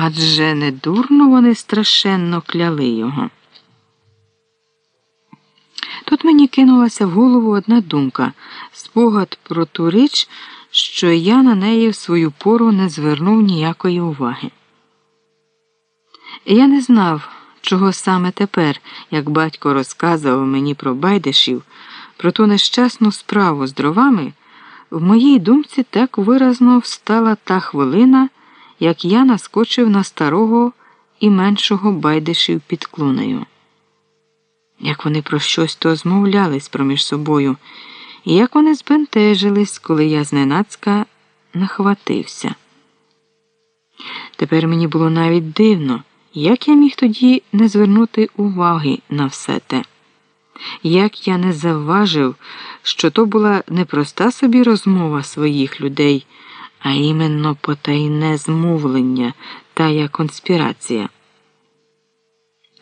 Адже не дурно вони страшенно кляли його. Тут мені кинулася в голову одна думка спогад про ту річ, що я на неї в свою пору не звернув ніякої уваги. Я не знав, чого саме тепер, як батько розказував мені про байдишів, про ту нещасну справу з дровами, в моїй думці так виразно встала та хвилина, як я наскочив на старого і меншого байдишів під клунею. Як вони про щось то змовлялись проміж собою, і як вони збентежились, коли я зненацька нахватився. Тепер мені було навіть дивно, як я міг тоді не звернути уваги на все те, як я не завважив, що то була не проста собі розмова своїх людей, а іменно потайне змовлення тая конспірація.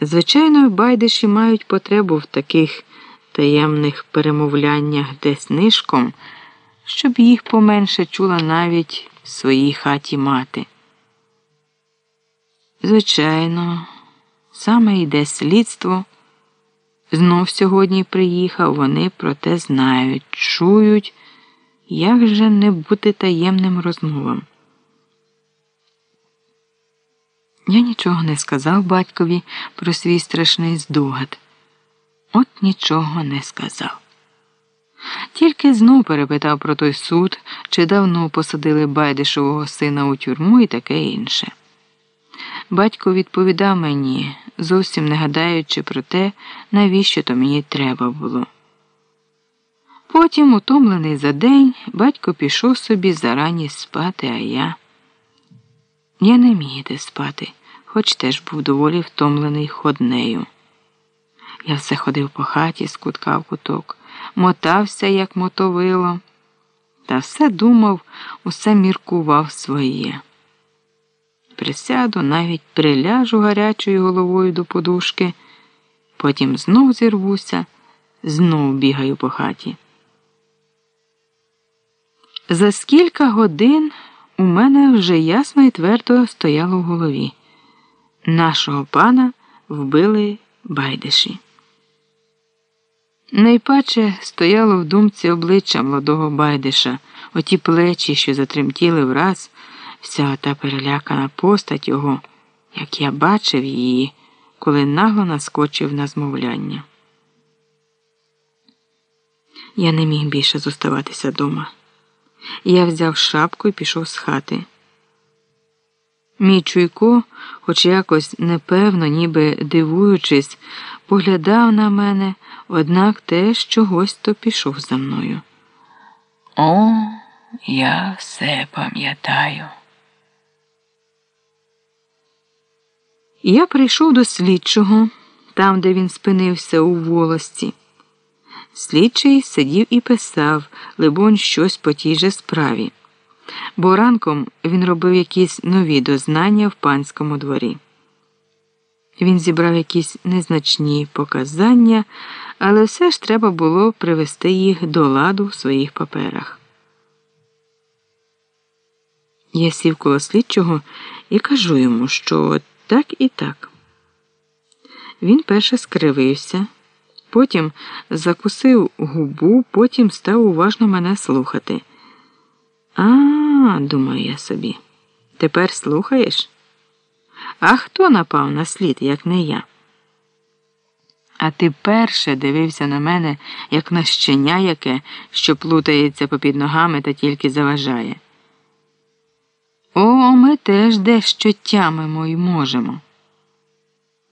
Звичайно, байдиші мають потребу в таких таємних перемовляннях десь нишком, щоб їх поменше чула навіть в своїй хаті мати. Звичайно, саме йде слідство. Знов сьогодні приїхав, вони про те знають, чують, як же не бути таємним розмовам. Я нічого не сказав батькові про свій страшний здогад. От нічого не сказав. Тільки знов перепитав про той суд, чи давно посадили байдишового сина у тюрму і таке інше. Батько відповідав мені, зовсім не гадаючи про те, навіщо то мені треба було. Потім, утомлений за день, батько пішов собі зарані спати, а я. Я не міг іти спати, хоч теж був доволі втомлений ходнею. Я все ходив по хаті з кутка в куток, мотався, як мотовило, та все думав, усе міркував своє. Присяду, навіть приляжу гарячою головою до подушки, потім знов зірвуся, знов бігаю по хаті. За скільки годин у мене вже ясно і твердо стояло в голові. Нашого пана вбили байдиші. Найпаче стояло в думці обличчя молодого байдиша, оті плечі, що затремтіли враз, вся та перелякана постать його, як я бачив її, коли нагло наскочив на змовляння. Я не міг більше зоставатися дома. Я взяв шапку і пішов з хати. Мій чуйко, хоч якось непевно, ніби дивуючись, поглядав на мене, однак теж чогось то пішов за мною. О, я все пам'ятаю. Я прийшов до слідчого, там, де він спинився у волості. Слідчий сидів і писав, либонь, щось по тій же справі, бо ранком він робив якісь нові дознання в панському дворі. Він зібрав якісь незначні показання, але все ж треба було привести їх до ладу в своїх паперах. Я сів коло слідчого і кажу йому, що так і так. Він перше скривився. Потім закусив губу, потім став уважно мене слухати. А, думаю я собі, тепер слухаєш? А хто напав на слід, як не я? А ти перше дивився на мене, як на щеня яке, що плутається попід ногами та тільки заважає. О, ми теж дещо тямимо й можемо.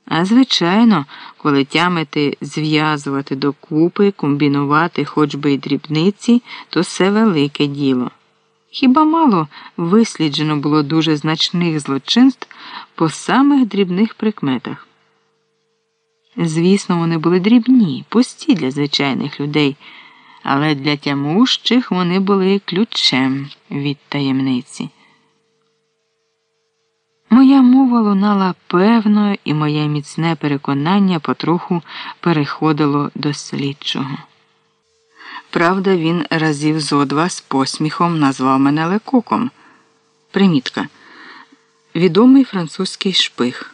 А звичайно, коли тямити, зв'язувати докупи, комбінувати хоч би й дрібниці, то все велике діло. Хіба мало висліджено було дуже значних злочинств по самих дрібних прикметах? Звісно, вони були дрібні, пусті для звичайних людей, але для тямущих вони були ключем від таємниці. Моя мова лунала певно, і моє міцне переконання потроху переходило до слідчого. Правда, він разів зо два з посміхом назвав мене лекоком. Примітка. відомий французький шпиг.